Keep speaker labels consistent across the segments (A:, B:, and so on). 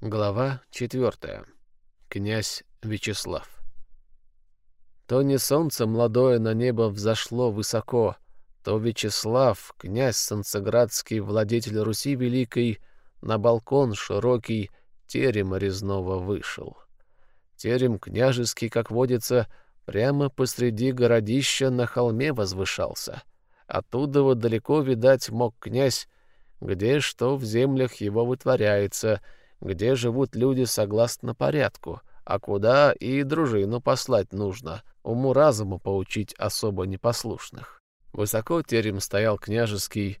A: Глава четвертая. Князь Вячеслав. То не солнце молодое на небо взошло высоко, то Вячеслав, князь Санцеградский, владетель Руси Великой, на балкон широкий терема резного вышел. Терем княжеский, как водится, прямо посреди городища на холме возвышался. Оттуда вот далеко видать мог князь, где что в землях его вытворяется — где живут люди согласно порядку, а куда и дружину послать нужно, уму-разуму поучить особо непослушных. Высоко терем стоял княжеский,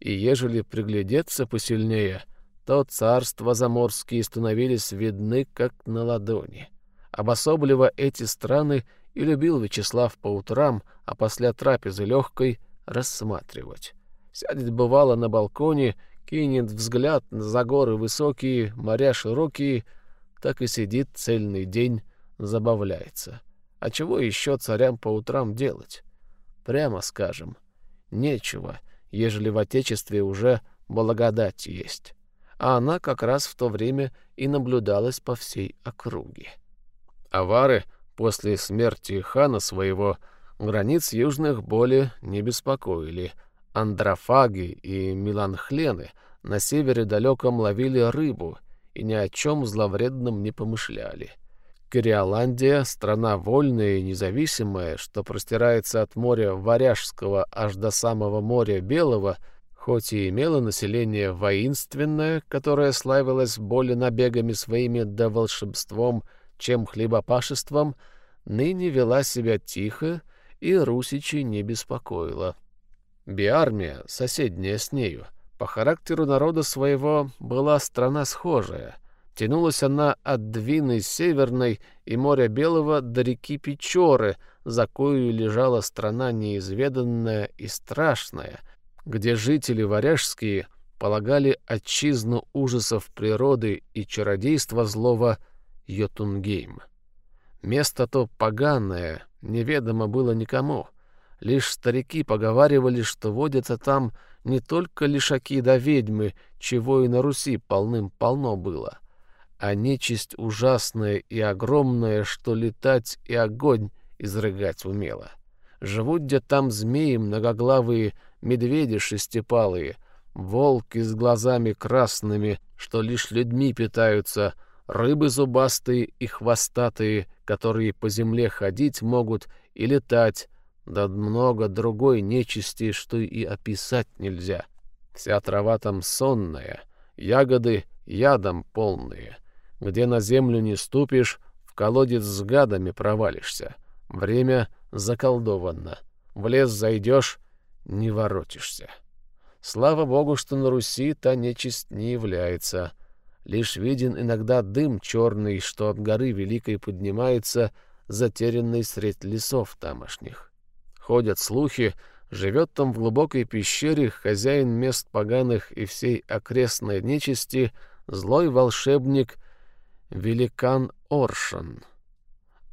A: и ежели приглядеться посильнее, то царства заморские становились видны как на ладони. Обособливо эти страны и любил Вячеслав по утрам, а после трапезы легкой рассматривать. Сядет, бывало, на балконе кинет взгляд за горы высокие, моря широкие, так и сидит цельный день, забавляется. А чего еще царям по утрам делать? Прямо скажем, нечего, ежели в Отечестве уже благодать есть. А она как раз в то время и наблюдалась по всей округе. Авары после смерти хана своего границ южных более не беспокоили — андрофаги и меланхлены на севере далеком ловили рыбу и ни о чем зловредном не помышляли. Кориоландия — страна вольная и независимая, что простирается от моря Варяжского аж до самого моря Белого, хоть и имела население воинственное, которое славилось более набегами своими да волшебством, чем хлебопашеством, ныне вела себя тихо и русичи не беспокоила. Биармия, соседняя с нею, по характеру народа своего была страна схожая. Тянулась она от Двины Северной и моря Белого до реки Печоры, за кою лежала страна неизведанная и страшная, где жители варяжские полагали отчизну ужасов природы и чародейства злого Йотунгейм. Место то поганое, неведомо было никому — Лишь старики поговаривали, что водятся там не только лишаки да ведьмы, чего и на Руси полным-полно было, а нечисть ужасная и огромная, что летать и огонь изрыгать умела. Живут где там змеи многоглавые, медведи шестипалые, волки с глазами красными, что лишь людьми питаются, рыбы зубастые и хвостатые, которые по земле ходить могут и летать, да много другой нечисти, что и описать нельзя. Вся трава там сонная, ягоды ядом полные. Где на землю не ступишь, в колодец с гадами провалишься. Время заколдовано. В лес зайдешь — не воротишься. Слава богу, что на Руси та нечисть не является. Лишь виден иногда дым черный, что от горы Великой поднимается, затерянный средь лесов тамошних. Ходят слухи, живет там в глубокой пещере хозяин мест поганых и всей окрестной нечисти, злой волшебник Великан Оршан.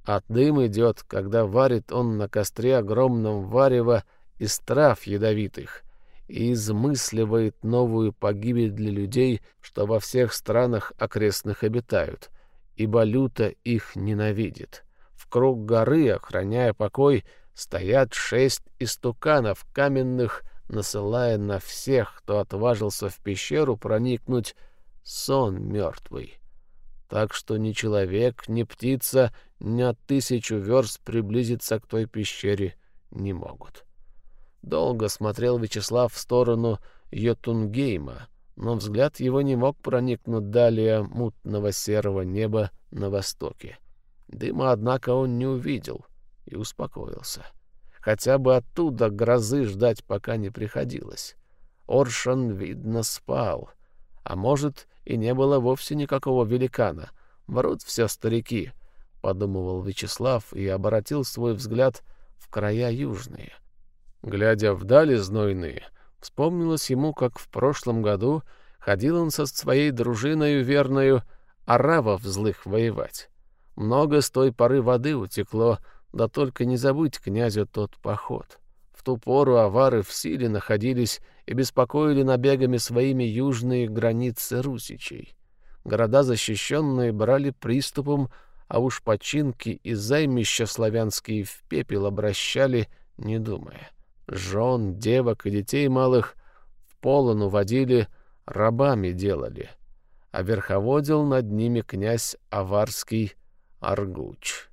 A: От дым идет, когда варит он на костре огромном варево из трав ядовитых и измысливает новую погибель для людей, что во всех странах окрестных обитают, ибо люто их ненавидит. В круг горы, охраняя покой, стоят шесть истуканов каменных, насылая на всех, кто отважился в пещеру проникнуть, сон мертвый. Так что ни человек, ни птица ни тысячу верст приблизиться к той пещере не могут. Долго смотрел Вячеслав в сторону Йотунгейма, но взгляд его не мог проникнуть далее мутного серого неба на востоке. Дыма, однако, он не увидел — и успокоился. Хотя бы оттуда грозы ждать пока не приходилось. Оршан, видно, спал. А может, и не было вовсе никакого великана. Врут все старики, — подумывал Вячеслав и обратил свой взгляд в края южные. Глядя вдали знойные, вспомнилось ему, как в прошлом году ходил он со своей дружиною верною аравов злых воевать. Много с той поры воды утекло, — да только не забыть князю тот поход. В ту пору авары в силе находились и беспокоили набегами своими южные границы русичей. города защищенные брали приступом, а уж починки и займища славянские в пепел обращали, не думая. Жен, девок и детей малых в полону водили, рабами делали, а верховодил над ними князь Аварский Аргуч.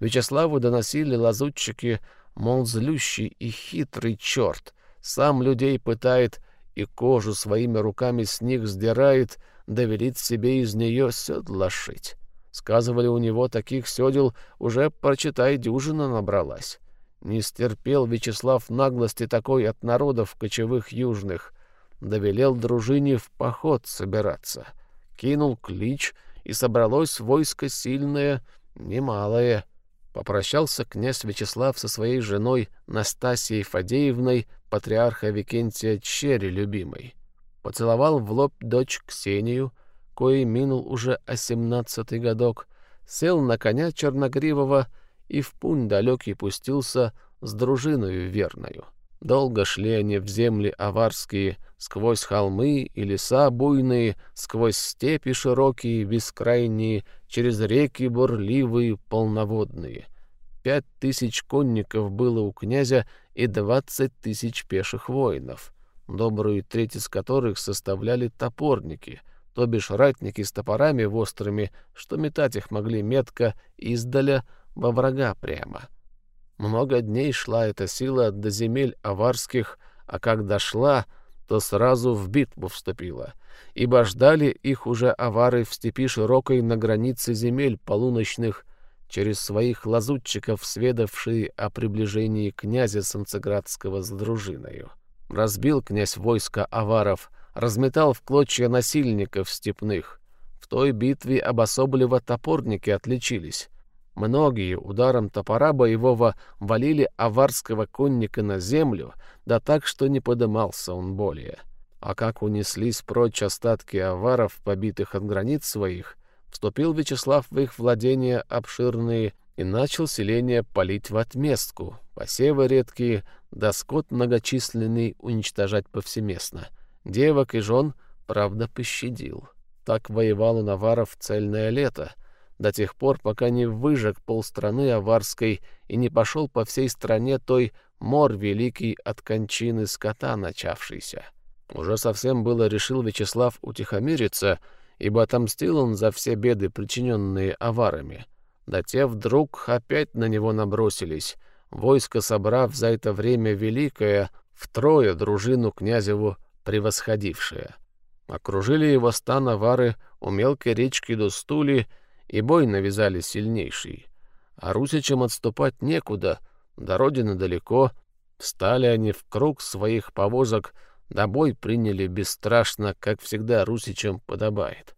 A: Вячеславу доносили лазутчики, мол, злющий и хитрый черт, сам людей пытает и кожу своими руками с них сдирает, да велит себе из нее седла шить. Сказывали, у него таких седел уже, прочитай, дюжина набралась. Не стерпел Вячеслав наглости такой от народов кочевых южных. Довелел дружине в поход собираться. Кинул клич, и собралось войско сильное, немалое. Попрощался князь Вячеслав со своей женой Настасией Фадеевной, патриарха Викентия Черри любимой. Поцеловал в лоб дочь Ксению, коей минул уже осемнадцатый годок, сел на коня черногривого и в пунь далекий пустился с дружиною верною. Долго шли они в земли аварские, сквозь холмы и леса буйные, сквозь степи широкие, бескрайние, через реки бурливые, полноводные. Пять тысяч конников было у князя и двадцать тысяч пеших воинов, добрую треть из которых составляли топорники, то бишь ратники с топорами острыми, что метать их могли метко издаля, во врага прямо. Много дней шла эта сила до земель аварских, а как дошла, то сразу в битву вступила, ибо ждали их уже авары в степи широкой на границе земель полуночных, через своих лазутчиков, сведавшие о приближении князя Санцеградского с дружиною. Разбил князь войско аваров, разметал в клочья насильников степных. В той битве обособливо топорники отличились. Многие ударом топора боевого валили аварского конника на землю, да так, что не подымался он более. А как унеслись прочь остатки аваров, побитых от границ своих, вступил Вячеслав в их владения обширные и начал селение палить в отместку, посевы редкие, да скот многочисленный уничтожать повсеместно. Девок и жен, правда, пощадил. Так воевал у наваров цельное лето — до тех пор, пока не выжег полстраны аварской и не пошел по всей стране той мор великий от кончины скота начавшийся. Уже совсем было решил Вячеслав утихомириться, ибо отомстил он за все беды, причиненные аварами. Да те вдруг опять на него набросились, войско собрав за это время великое, втрое дружину князеву превосходившее. Окружили его стан авары у мелкой речки Достули и бой навязали сильнейший. А русичам отступать некуда, до родины далеко. Встали они в круг своих повозок, да бой приняли бесстрашно, как всегда русичам подобает.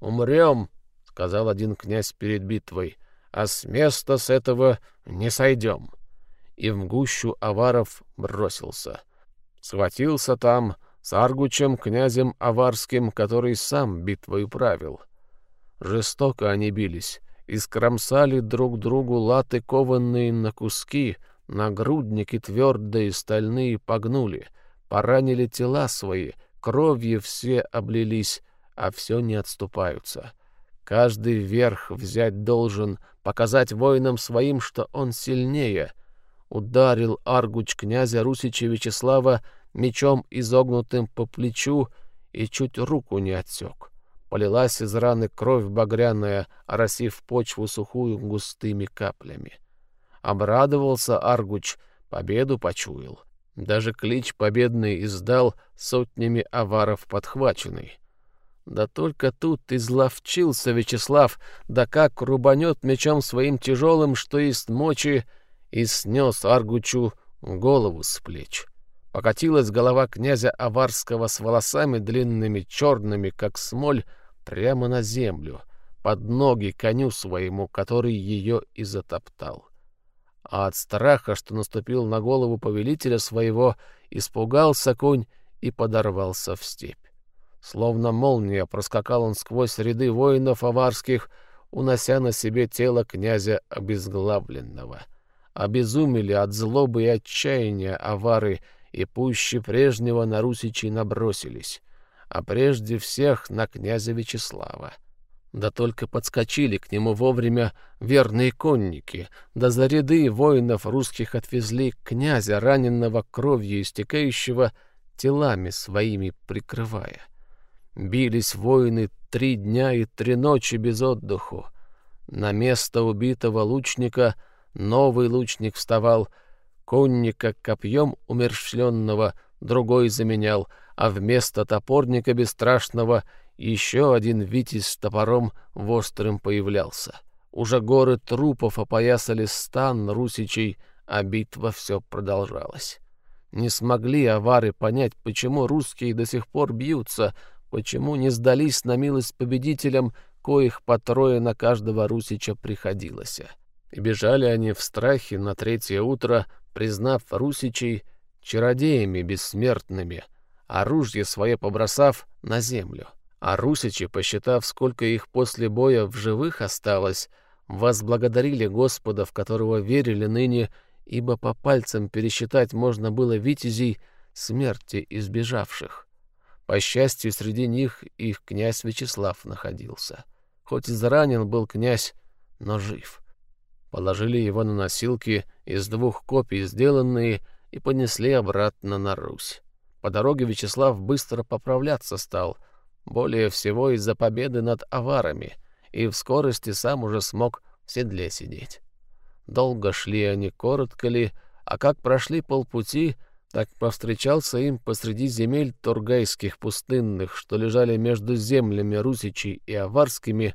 A: «Умрем», — сказал один князь перед битвой, — «а с места с этого не сойдем». И в гущу аваров бросился. Схватился там с Аргучем, князем аварским, который сам битвой правил — Жестоко они бились, и скромсали друг другу латы кованные на куски, нагрудники твердые стальные погнули, поранили тела свои, кровью все облились, а все не отступаются. Каждый верх взять должен, показать воинам своим, что он сильнее. Ударил Аргуч князя Русича Вячеслава мечом изогнутым по плечу и чуть руку не отсек. Полилась из раны кровь багряная, оросив почву сухую густыми каплями. Обрадовался Аргуч, победу почуял. Даже клич победный издал сотнями аваров подхваченный. Да только тут изловчился Вячеслав, да как рубанет мечом своим тяжелым, что есть мочи, и снес Аргучу голову с плеч. Покатилась голова князя Аварского с волосами длинными, черными, как смоль, прямо на землю, под ноги коню своему, который ее и затоптал. А от страха, что наступил на голову повелителя своего, испугался конь и подорвался в степь. Словно молния проскакал он сквозь ряды воинов аварских, унося на себе тело князя обезглавленного. Обезумели от злобы и отчаяния авары, и пуще прежнего на русичей набросились. А прежде всех на князя Вячеслава. Да только подскочили к нему вовремя верные конники, да за ряды воинов русских отвезли князя, раненного кровью истекающего, телами своими прикрывая. Бились воины три дня и три ночи без отдыху. На место убитого лучника новый лучник вставал, конника копьем умерщвленного другой заменял, а вместо топорника бесстрашного еще один витязь с топором вострым появлялся. Уже горы трупов опоясали стан русичей, а битва все продолжалась. Не смогли авары понять, почему русские до сих пор бьются, почему не сдались на милость победителям, коих по трое на каждого русича приходилось. И бежали они в страхе на третье утро, признав русичей чародеями бессмертными, оружие свое побросав на землю. А русичи, посчитав, сколько их после боя в живых осталось, возблагодарили Господа, в которого верили ныне, ибо по пальцам пересчитать можно было витязей смерти избежавших. По счастью, среди них их князь Вячеслав находился. Хоть изранен был князь, но жив. Положили его на носилки из двух копий сделанные и понесли обратно на Русь. По дороге Вячеслав быстро поправляться стал — более всего из-за победы над аварами, и в скорости сам уже смог в седле сидеть. Долго шли они, коротко ли, а как прошли полпути, так повстречался им посреди земель тургайских пустынных, что лежали между землями русичей и аварскими,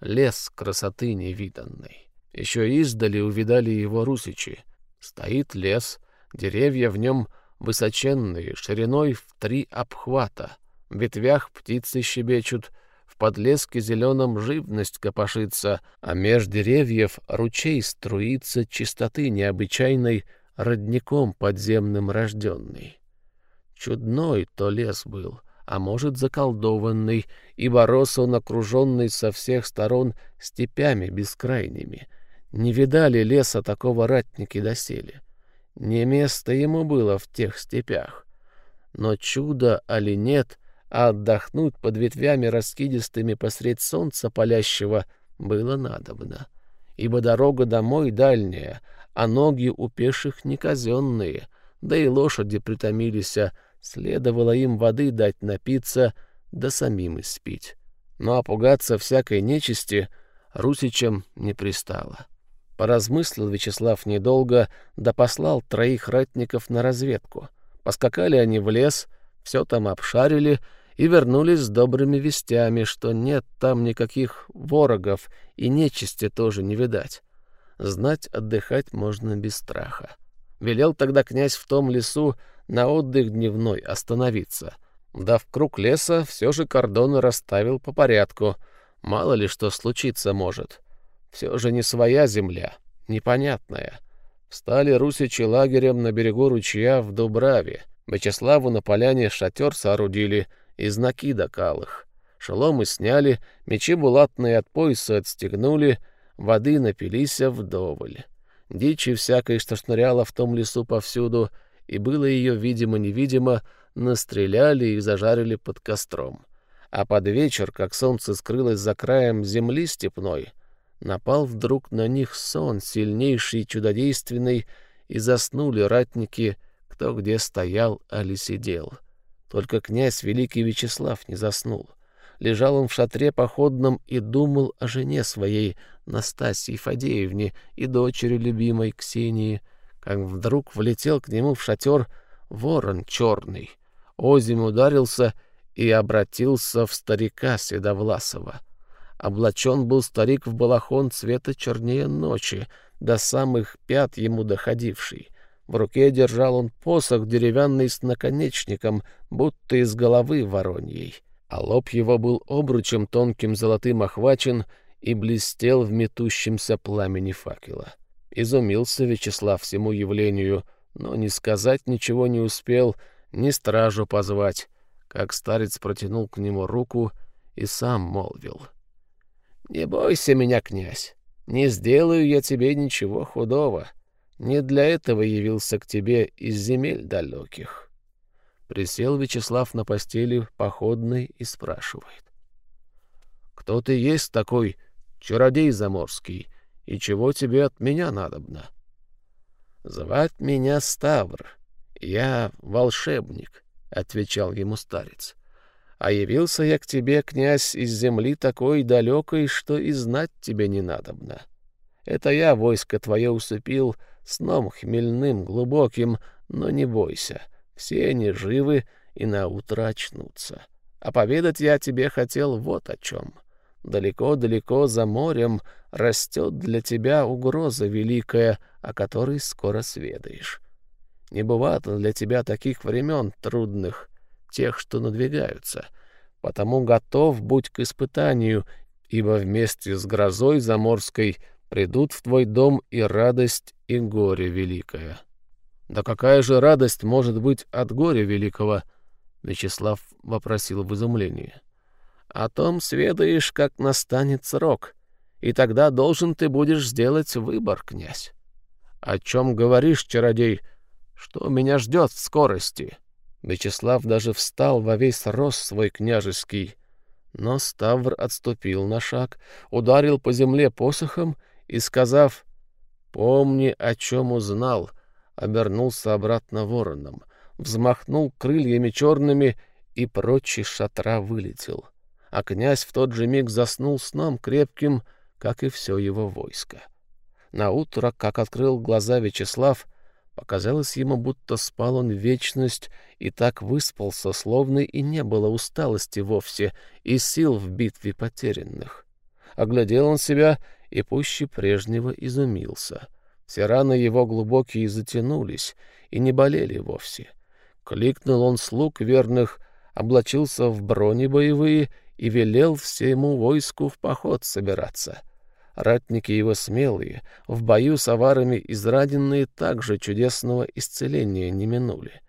A: лес красоты невиданной. Еще издали увидали его русичи. Стоит лес, деревья в нем высоченные, шириной в три обхвата — в ветвях птицы щебечут, в подлеске зеленом живность копошится, а меж деревьев ручей струится чистоты необычайной, родником подземным рожденный. Чудной то лес был, а может, заколдованный, ибо рос он окруженный со всех сторон степями бескрайними. Не видали леса такого ратники доселе. Не место ему было в тех степях. Но чудо али нет, а отдохнуть под ветвями раскидистыми посред солнца палящего было надобно, ибо дорога домой дальняя, а ноги у пеших не казенные, да и лошади притомились, следовало им воды дать напиться, да самим испить. Но опугаться всякой нечисти русичам не пристало. Поразмыслил Вячеслав недолго, да послал троих ратников на разведку. Поскакали они в лес, все там обшарили — и вернулись с добрыми вестями, что нет там никаких ворогов и нечисти тоже не видать. Знать отдыхать можно без страха. Велел тогда князь в том лесу на отдых дневной остановиться. Да в круг леса все же кордоны расставил по порядку. Мало ли что случиться может. Все же не своя земля, непонятная. Встали русичи лагерем на берегу ручья в Дубраве. Вячеславу на поляне шатер соорудили — из накида калых. Шеломы сняли, мечи булатные от пояса отстегнули, воды напились вдоволь. Дичи всякой, что шныряла в том лесу повсюду, и было ее видимо-невидимо, настреляли и зажарили под костром. А под вечер, как солнце скрылось за краем земли степной, напал вдруг на них сон, сильнейший чудодейственный, и заснули ратники, кто где стоял, али сидел. Только князь Великий Вячеслав не заснул. Лежал он в шатре походном и думал о жене своей, Настасье Фадеевне, и дочери любимой Ксении, как вдруг влетел к нему в шатер ворон черный. Озим ударился и обратился в старика Седовласова. Облачен был старик в балахон цвета чернее ночи, до самых пят ему доходивший. В руке держал он посох деревянный с наконечником, будто из головы вороньей, а лоб его был обручем тонким золотым охвачен и блестел в метущемся пламени факела. Изумился Вячеслав всему явлению, но ни сказать ничего не успел, ни стражу позвать, как старец протянул к нему руку и сам молвил. «Не бойся меня, князь, не сделаю я тебе ничего худого». Не для этого явился к тебе из земель далеких. Присел Вячеслав на постели походной и спрашивает. «Кто ты есть такой чародей заморский, и чего тебе от меня надобно?» «Звать меня Ставр. Я волшебник», — отвечал ему старец. «А явился я к тебе, князь, из земли такой далекой, что и знать тебе не надобно. Это я войско твое усыпил сном хмельным, глубоким, но не бойся, все они живы и на утро очнутся. А поведать я тебе хотел вот о чем. Далеко-далеко за морем растет для тебя угроза великая, о которой скоро сведаешь. Не бывает для тебя таких времен трудных, тех, что надвигаются. Потому готов будь к испытанию, ибо вместе с грозой заморской придут в твой дом и радость, и горе великое. Да какая же радость может быть от горя великого? Вячеслав вопросил в изумлении. О том сведаешь, как настанет срок, и тогда должен ты будешь сделать выбор, князь. О чем говоришь, чародей? Что меня ждет в скорости? Вячеслав даже встал во весь рост свой княжеский, но Ставр отступил на шаг, ударил по земле посохом и, сказав «Помни, о чем узнал», обернулся обратно вороном, взмахнул крыльями черными и прочь шатра вылетел а князь в тот же миг заснул сном крепким, как и все его войско. На утро, как открыл глаза Вячеслав, показалось ему, будто спал он вечность и так выспался, словно и не было усталости вовсе и сил в битве потерянных. Оглядел он себя и пуще прежнего изумился. Все раны его глубокие затянулись и не болели вовсе. Кликнул он слуг верных, облачился в брони боевые и велел всему войску в поход собираться. Ратники его смелые, в бою с аварами израненные также чудесного исцеления не минули.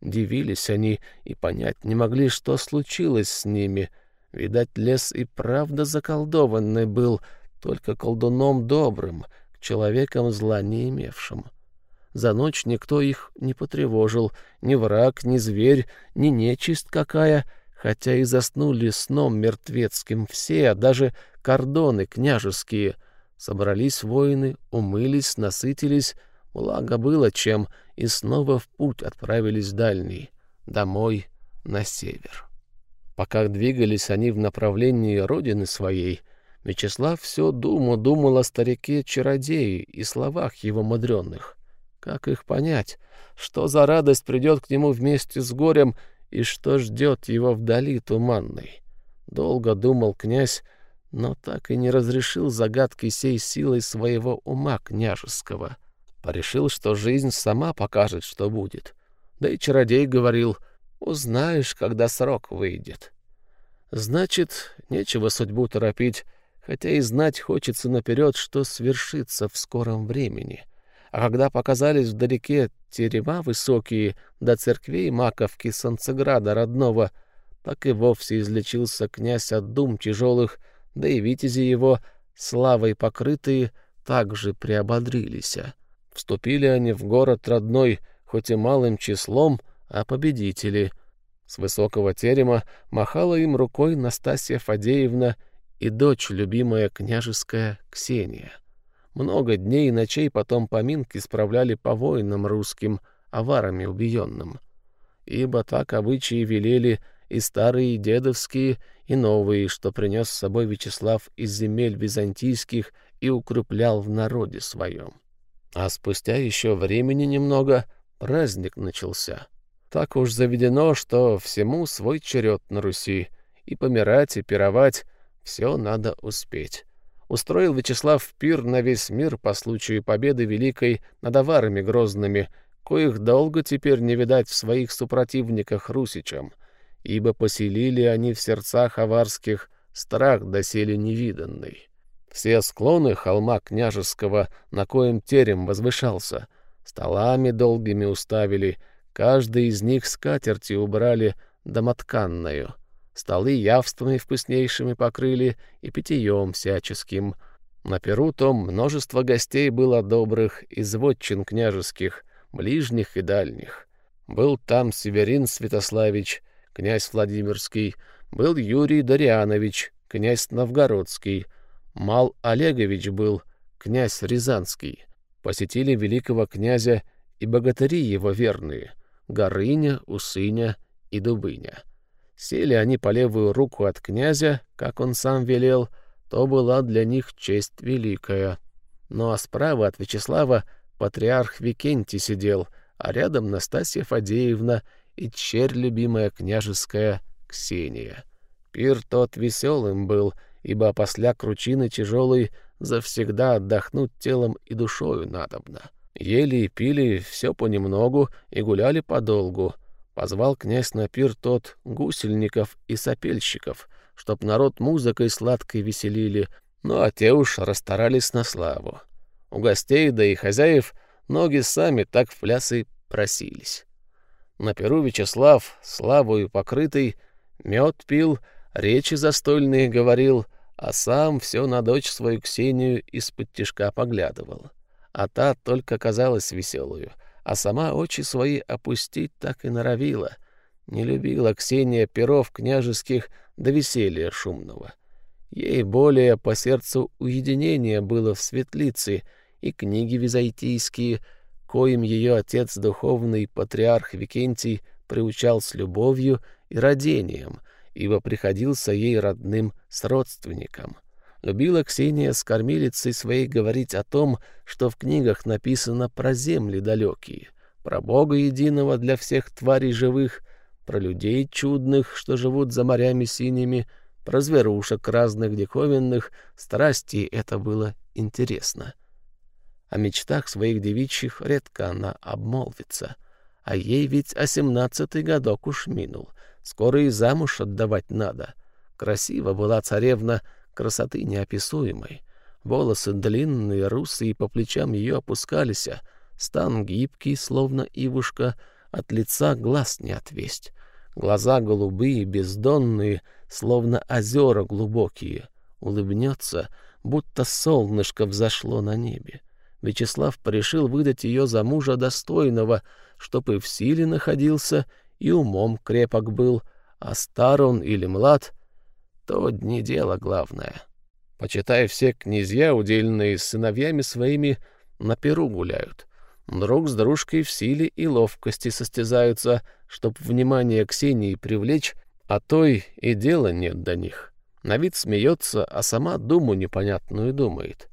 A: Дивились они и понять не могли, что случилось с ними. Видать, лес и правда заколдованный был, только колдуном добрым, к человекам зла не имевшим. За ночь никто их не потревожил, ни враг, ни зверь, ни нечисть какая — хотя и заснули сном мертвецким все, а даже кордоны княжеские. Собрались воины, умылись, насытились, благо было чем, и снова в путь отправились дальний, домой, на север. Пока двигались они в направлении родины своей, Вячеслав все думал, думал о старике-чародее и словах его мудреных. Как их понять? Что за радость придет к нему вместе с горем — и что ждет его вдали туманной. Долго думал князь, но так и не разрешил загадки сей силой своего ума княжеского. Порешил, что жизнь сама покажет, что будет. Да и чародей говорил, узнаешь, когда срок выйдет. Значит, нечего судьбу торопить, хотя и знать хочется наперед, что свершится в скором времени. — а когда показались вдалеке терема высокие до церквей Маковки Санцеграда родного, так и вовсе излечился князь от дум тяжелых, да и витязи его, славой покрытые, также приободрились. Вступили они в город родной, хоть и малым числом, а победители. С высокого терема махала им рукой Настасья Фадеевна и дочь любимая княжеская Ксения. Много дней и ночей потом поминки справляли по воинам русским, аварами убиенным. Ибо так обычаи велели и старые, и дедовские, и новые, что принес с собой Вячеслав из земель византийских и укреплял в народе своем. А спустя еще времени немного праздник начался. Так уж заведено, что всему свой черед на Руси, и помирать, и пировать — все надо успеть устроил Вячеслав пир на весь мир по случаю победы великой над аварами грозными, коих долго теперь не видать в своих супротивниках русичам, ибо поселили они в сердцах аварских страх доселе невиданный. Все склоны холма княжеского, на коем терем возвышался, столами долгими уставили, каждый из них скатерти убрали домотканную — Столы явствами вкуснейшими покрыли и питьем всяческим. На перу том множество гостей было добрых из вотчин княжеских, ближних и дальних. Был там Северин Святославич, князь Владимирский, был Юрий Дарианович, князь Новгородский, Мал Олегович был, князь Рязанский. Посетили великого князя и богатыри его верные — Горыня, Усыня и Дубыня. Сели они по левую руку от князя, как он сам велел, то была для них честь великая. Ну а справа от Вячеслава патриарх Викентий сидел, а рядом Настасья Фадеевна и черь любимая княжеская Ксения. Пир тот веселым был, ибо после кручины тяжелой завсегда отдохнуть телом и душою надобно. Ели и пили все понемногу и гуляли подолгу. Позвал князь на пир тот гусельников и сопельщиков, чтоб народ музыкой сладкой веселили, ну а те уж расстарались на славу. У гостей, да и хозяев, ноги сами так в плясы просились. На перу Вячеслав, славою покрытый, мед пил, речи застольные говорил, а сам все на дочь свою Ксению из-под тишка поглядывал. А та только казалась веселую, а сама очи свои опустить так и норовила. Не любила Ксения перов княжеских до веселья шумного. Ей более по сердцу уединение было в светлице, и книги византийские, коим ее отец духовный патриарх Викентий приучал с любовью и родением, ибо приходился ей родным с родственником. Любила Ксения с кормилицей своей говорить о том, что в книгах написано про земли далекие, про Бога единого для всех тварей живых, про людей чудных, что живут за морями синими, про зверушек разных диковинных, страсти это было интересно. О мечтах своих девичьих редко она обмолвится, а ей ведь осемнадцатый годок уж минул, скоро и замуж отдавать надо. Красива была царевна, красоты неописуемой. Волосы длинные, русые, по плечам ее опускались, а стан гибкий, словно ивушка, от лица глаз не отвесть. Глаза голубые, бездонные, словно озера глубокие. Улыбнется, будто солнышко взошло на небе. Вячеслав порешил выдать ее за мужа достойного, чтоб и в силе находился, и умом крепок был, а стар он или млад, то не дело главное. Почитай, все князья, удельные с сыновьями своими, на перу гуляют. Друг с дружкой в силе и ловкости состязаются, чтоб внимание Ксении привлечь, а той и дела нет до них. На вид смеется, а сама думу непонятную думает.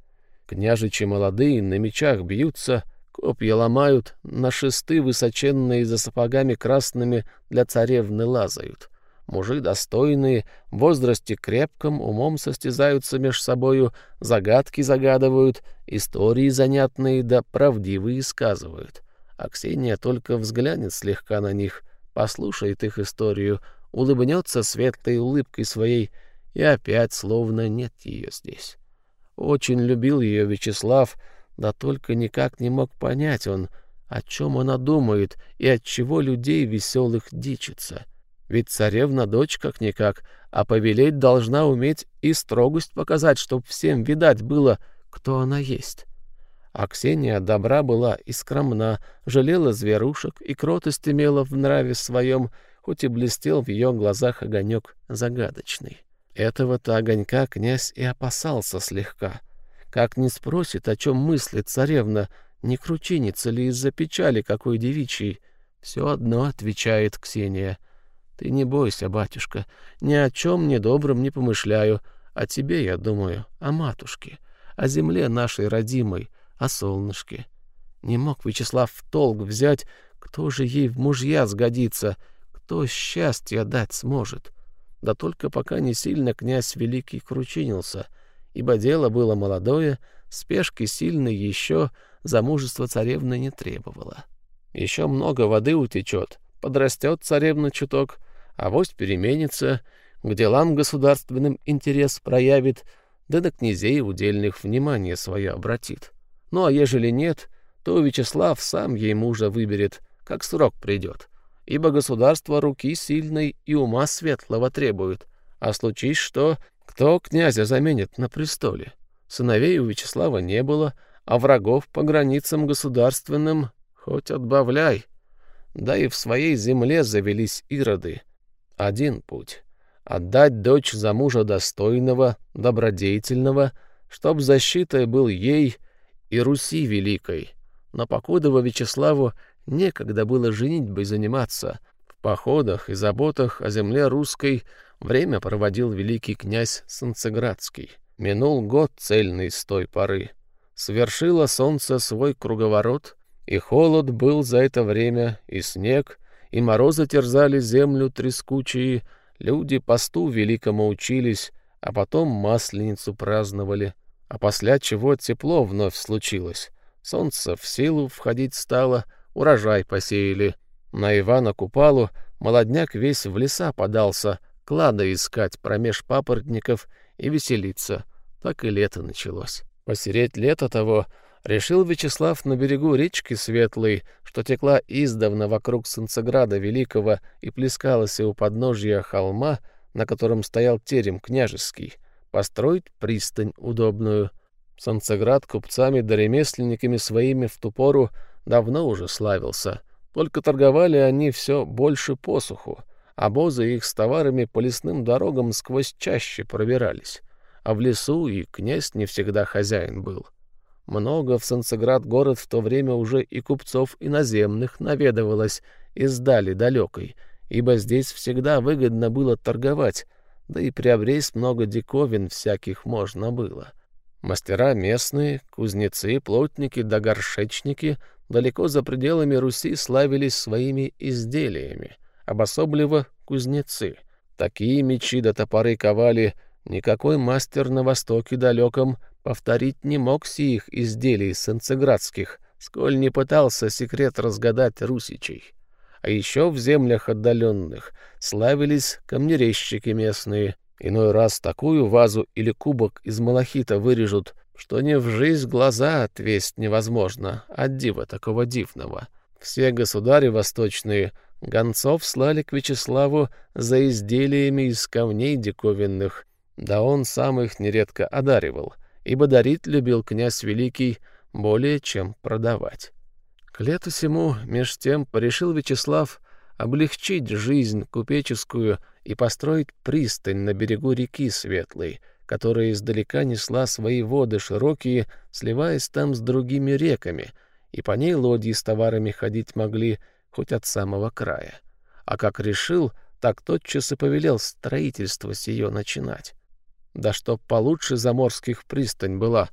A: Княжичи молодые на мечах бьются, копья ломают, на шесты высоченные за сапогами красными для царевны лазают. Мужи достойные, в возрасте крепком, умом состязаются меж собою, загадки загадывают, истории занятные да правдивые сказывают. А Ксения только взглянет слегка на них, послушает их историю, улыбнется светлой улыбкой своей, и опять словно нет ее здесь. Очень любил ее Вячеслав, да только никак не мог понять он, о чем она думает и от чего людей веселых дичится. Ведь царевна дочь как-никак, а повелеть должна уметь и строгость показать, чтоб всем видать было, кто она есть. А Ксения добра была и скромна, жалела зверушек и кротость имела в нраве своем, хоть и блестел в ее глазах огонек загадочный. Этого-то огонька князь и опасался слегка. Как не спросит, о чем мыслит царевна, не кручинится ли из-за печали какой девичьей, все одно отвечает Ксения — ты не бойся, батюшка, ни о чем недобром не помышляю. О тебе я думаю, о матушке, о земле нашей родимой, о солнышке. Не мог Вячеслав в толк взять, кто же ей в мужья сгодится, кто счастье дать сможет. Да только пока не сильно князь Великий кручинился, ибо дело было молодое, спешки сильной еще замужество царевны не требовало. Еще много воды утечет, подрастет царевна чуток, авось переменится, к делам государственным интерес проявит, да на князей удельных внимание свое обратит. Ну а ежели нет, то Вячеслав сам ей мужа выберет, как срок придет, ибо государство руки сильной и ума светлого требует, а случись что, кто князя заменит на престоле. Сыновей у Вячеслава не было, а врагов по границам государственным хоть отбавляй. Да и в своей земле завелись ироды. Один путь — отдать дочь за мужа достойного, добродетельного, чтоб защитой был ей и Руси великой. Но покудова Вячеславу некогда было женитьбой заниматься. В походах и заботах о земле русской время проводил великий князь Санцеградский. Минул год цельный с той поры. Свершило солнце свой круговорот, и холод был за это время, и снег, и морозы терзали землю трескучие, люди посту великому учились, а потом масленицу праздновали, а после чего тепло вновь случилось. Солнце в силу входить стало, урожай посеяли. На Ивана Купалу молодняк весь в леса подался, клада искать промеж папоротников и веселиться. Так и лето началось. Посереть лето того решил Вячеслав на берегу речки Светлой, что текла издавна вокруг Санцеграда Великого и плескалась у подножья холма, на котором стоял терем княжеский, построить пристань удобную. Санцеград купцами да ремесленниками своими в ту пору давно уже славился, только торговали они все больше посуху, обозы их с товарами по лесным дорогам сквозь чаще пробирались, а в лесу и князь не всегда хозяин был. Много в Санцеград город в то время уже и купцов иноземных наведывалось издали далекой, ибо здесь всегда выгодно было торговать, да и приобресть много диковин всяких можно было. Мастера местные, кузнецы, плотники да горшечники далеко за пределами Руси славились своими изделиями, обособливо кузнецы. Такие мечи да топоры ковали никакой мастер на Востоке далеком повторить не мог сих изделий санцеградских, сколь не пытался секрет разгадать русичей. А еще в землях отдаленных славились камнерезчики местные. Иной раз такую вазу или кубок из малахита вырежут, что не в жизнь глаза отвесть невозможно от дива такого дивного. Все государи восточные гонцов слали к Вячеславу за изделиями из камней диковинных, да он сам их нередко одаривал — ибо дарить любил князь Великий более, чем продавать. К лету сему, меж тем, порешил Вячеслав облегчить жизнь купеческую и построить пристань на берегу реки Светлой, которая издалека несла свои воды широкие, сливаясь там с другими реками, и по ней лодьи с товарами ходить могли хоть от самого края. А как решил, так тотчас и повелел строительство сие начинать. Да чтоб получше заморских пристань была.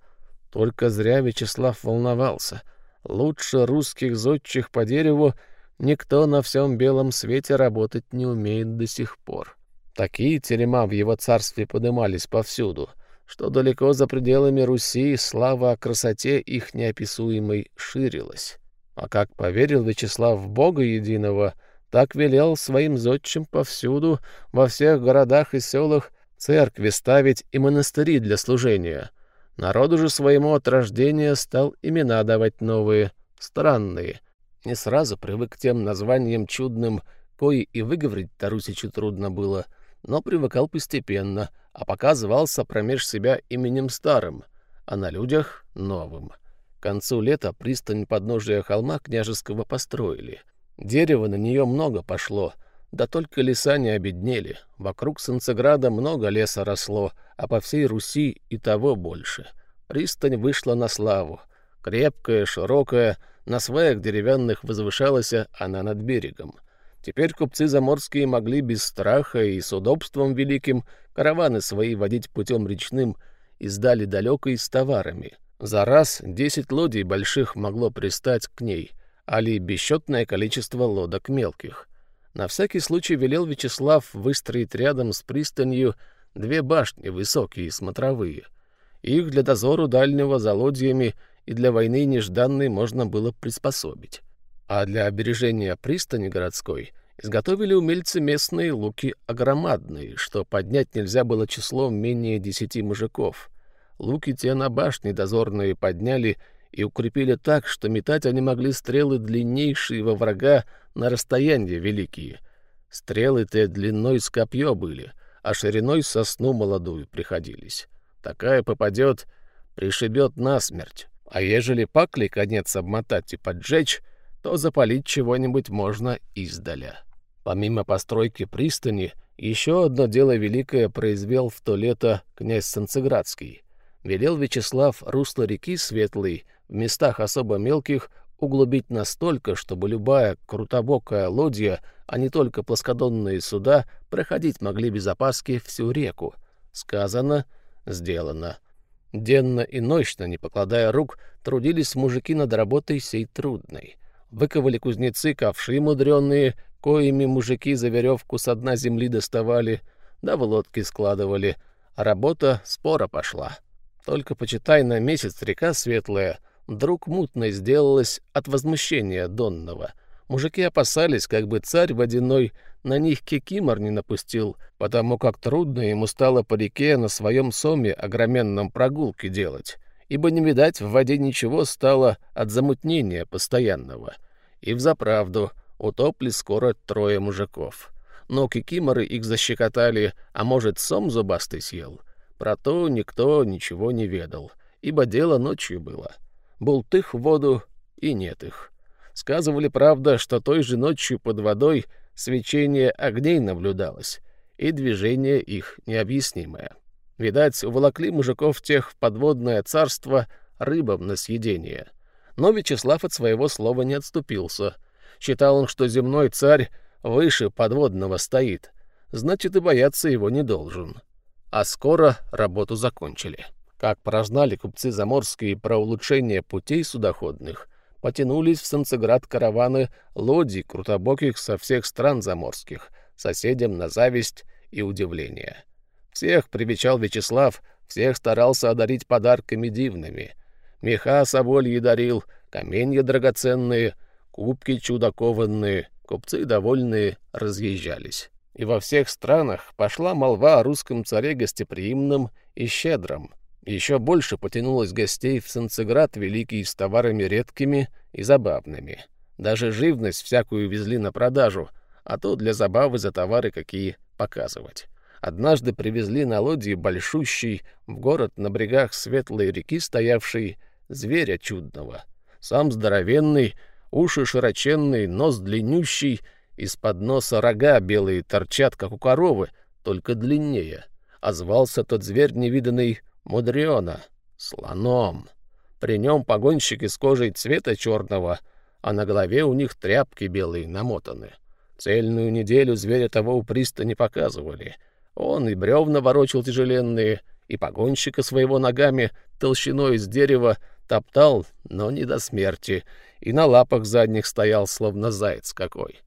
A: Только зря Вячеслав волновался. Лучше русских зодчих по дереву никто на всем белом свете работать не умеет до сих пор. Такие терема в его царстве подымались повсюду, что далеко за пределами Руси слава о красоте их неописуемой ширилась. А как поверил Вячеслав в Бога единого, так велел своим зодчим повсюду, во всех городах и селах, церкви ставить и монастыри для служения. Народу же своему от рождения стал имена давать новые, странные. Не сразу привык к тем названиям чудным, кои и выговорить-то Русичу трудно было, но привыкал постепенно, а пока звался промеж себя именем старым, а на людях — новым. К концу лета пристань подножия холма княжеского построили. Дерева на нее много пошло — да только леса не обеднели. Вокруг Санцеграда много леса росло, а по всей Руси и того больше. Пристань вышла на славу. Крепкая, широкая, на сваях деревянных возвышалась она над берегом. Теперь купцы заморские могли без страха и с удобством великим караваны свои водить путем речным и сдали далеко и с товарами. За раз десять лодий больших могло пристать к ней, али бесчетное количество лодок мелких. На всякий случай велел Вячеслав выстроить рядом с пристанью две башни, высокие и смотровые. Их для дозору дальнего за и для войны нежданной можно было приспособить. А для обережения пристани городской изготовили умельцы местные луки огромадные, что поднять нельзя было числом менее десяти мужиков. Луки те на башни дозорные подняли и укрепили так, что метать они могли стрелы длиннейшие во врага на расстояние великие. Стрелы-то длиной с копье были, а шириной сосну молодую приходились. Такая попадет, пришибет насмерть. А ежели пакли конец обмотать и поджечь, то запалить чего-нибудь можно издаля. Помимо постройки пристани, еще одно дело великое произвел в то лето князь Санцеградский. Велел Вячеслав русло реки Светлой в местах особо мелких углубить настолько, чтобы любая крутобокая лодья, а не только плоскодонные суда, проходить могли без опаски всю реку. Сказано, сделано. Денно и ночно, не покладая рук, трудились мужики над работой сей трудной. Выковали кузнецы ковши мудреные, коими мужики за веревку с дна земли доставали, да в лодки складывали, а работа спора пошла. Только почитай на месяц река светлая, вдруг мутной сделалась от возмущения Донного. Мужики опасались, как бы царь водяной на них кикимор не напустил, потому как трудно ему стало по реке на своем соме огроменном прогулки делать, ибо не видать в воде ничего стало от замутнения постоянного. И взаправду утопли скоро трое мужиков. Но кикиморы их защекотали, а может, сом зубастый съел. Про то никто ничего не ведал, ибо дело ночью было. Бултых в воду и нет их. Сказывали, правда, что той же ночью под водой свечение огней наблюдалось, и движение их необъяснимое. Видать, уволокли мужиков тех в подводное царство рыбам на съедение. Но Вячеслав от своего слова не отступился. Считал он, что земной царь выше подводного стоит, значит и бояться его не должен. А скоро работу закончили. Как прознали купцы заморские про улучшение путей судоходных, потянулись в Санцеград караваны лодий крутобоких со всех стран заморских, соседям на зависть и удивление. Всех привечал Вячеслав, всех старался одарить подарками дивными. Меха собольи дарил, каменья драгоценные, кубки чудокованные, купцы довольные разъезжались. И во всех странах пошла молва о русском царе гостеприимном и щедром, еще больше потянулось гостей в Санцеград великий с товарами редкими и забавными. Даже живность всякую везли на продажу, а то для забавы за товары какие показывать. Однажды привезли на лодье большущий в город на брегах светлой реки стоявший зверя чудного. Сам здоровенный, уши широченные, нос длиннющий, из-под носа рога белые торчат, как у коровы, только длиннее. А звался тот зверь невиданный Мудрено. Слоном. При нем погонщики с кожей цвета черного, а на голове у них тряпки белые намотаны. Цельную неделю зверя того у пристани показывали. Он и бревна ворочил тяжеленные, и погонщика своего ногами толщиной из дерева топтал, но не до смерти, и на лапах задних стоял, словно заяц какой.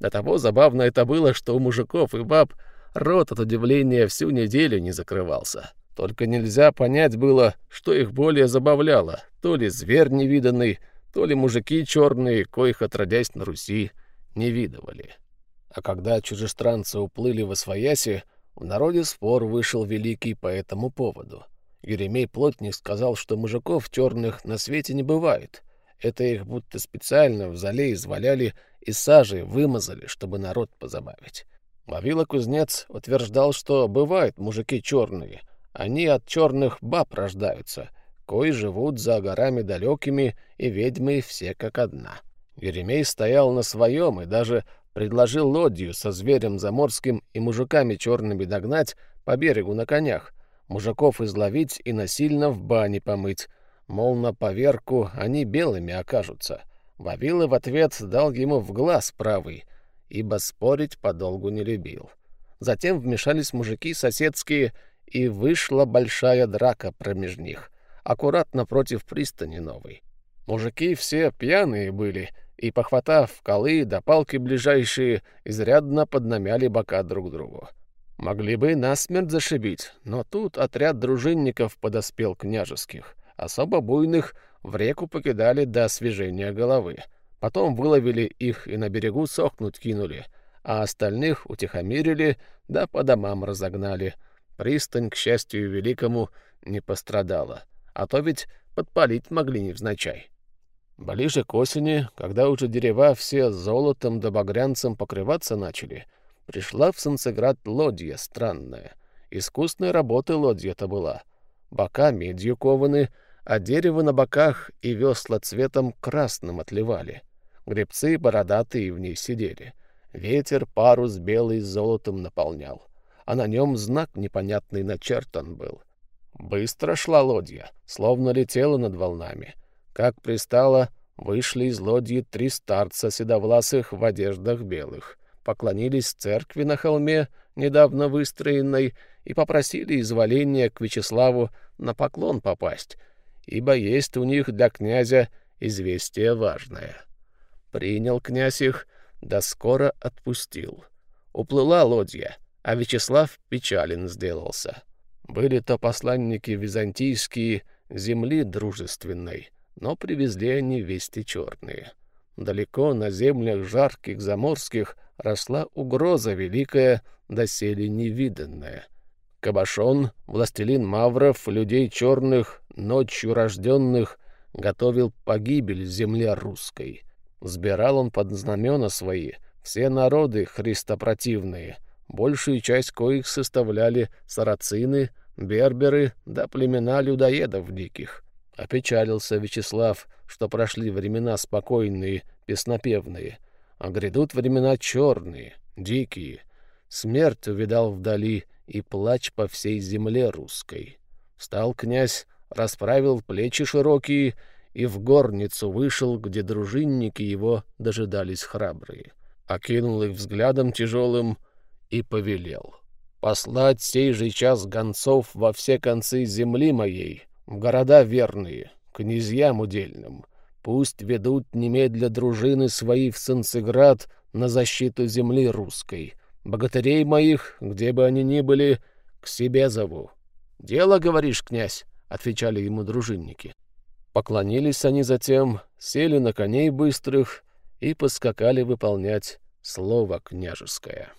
A: До того забавно это было, что у мужиков и баб рот от удивления всю неделю не закрывался. Только нельзя понять было, что их более забавляло. То ли зверь невиданный, то ли мужики черные, коих отродясь на Руси не видывали. А когда чужестранцы уплыли во свояси, в народе спор вышел великий по этому поводу. Еремей Плотник сказал, что мужиков черных на свете не бывает. Это их будто специально в зале изваляли и сажей вымазали, чтобы народ позабавить. Вавила кузнец утверждал, что бывают мужики черные, они от черных баб рождаются, кои живут за горами далекими, и ведьмы все как одна. Еремей стоял на своем и даже предложил лодью со зверем заморским и мужиками черными догнать по берегу на конях, мужиков изловить и насильно в бане помыть, мол, на поверку они белыми окажутся. Вавила в ответ дал ему в глаз правый, ибо спорить подолгу не любил. Затем вмешались мужики соседские и вышла большая драка промеж них, аккуратно против пристани новой. Мужики все пьяные были, и, похватав колы да палки ближайшие, изрядно поднамяли бока друг другу. Могли бы насмерть зашибить, но тут отряд дружинников подоспел княжеских. Особо буйных в реку покидали до освежения головы. Потом выловили их и на берегу сохнуть кинули, а остальных утихомирили да по домам разогнали — Пристань, к счастью великому, не пострадала, а то ведь подпалить могли невзначай. Ближе к осени, когда уже дерева все золотом да багрянцем покрываться начали, пришла в Санцеград лодья странная. Искусной работы лодья-то была. Бока медью кованы, а дерево на боках и весла цветом красным отливали. Гребцы бородатые в ней сидели. Ветер парус белый золотом наполнял, а на нем знак непонятный начертан был. Быстро шла лодья, словно летела над волнами. Как пристала, вышли из лодьи три старца седовласых в одеждах белых, поклонились церкви на холме, недавно выстроенной, и попросили изволения к Вячеславу на поклон попасть, ибо есть у них для князя известие важное. Принял князь их, да скоро отпустил. Уплыла лодья, а Вячеслав печален сделался. Были то посланники византийские, земли дружественной, но привезли они вести черные. Далеко на землях жарких заморских росла угроза великая, доселе невиданная. Кабашон, властелин мавров, людей черных, ночью рожденных, готовил погибель земле русской. Сбирал он под знамена свои все народы христопротивные, большую часть коих составляли сарацины, берберы да племена людоедов диких. Опечалился Вячеслав, что прошли времена спокойные, песнопевные, а грядут времена черные, дикие. Смерть увидал вдали и плач по всей земле русской. Встал князь, расправил плечи широкие и в горницу вышел, где дружинники его дожидались храбрые. Окинул их взглядом тяжелым и повелел. «Послать сей же час гонцов во все концы земли моей, в города верные, князьям удельным. Пусть ведут немедля дружины свои в Санцеград на защиту земли русской. Богатырей моих, где бы они ни были, к себе зову. «Дело, говоришь, князь?» — отвечали ему дружинники. Поклонились они затем, сели на коней быстрых и поскакали выполнять слово княжеское.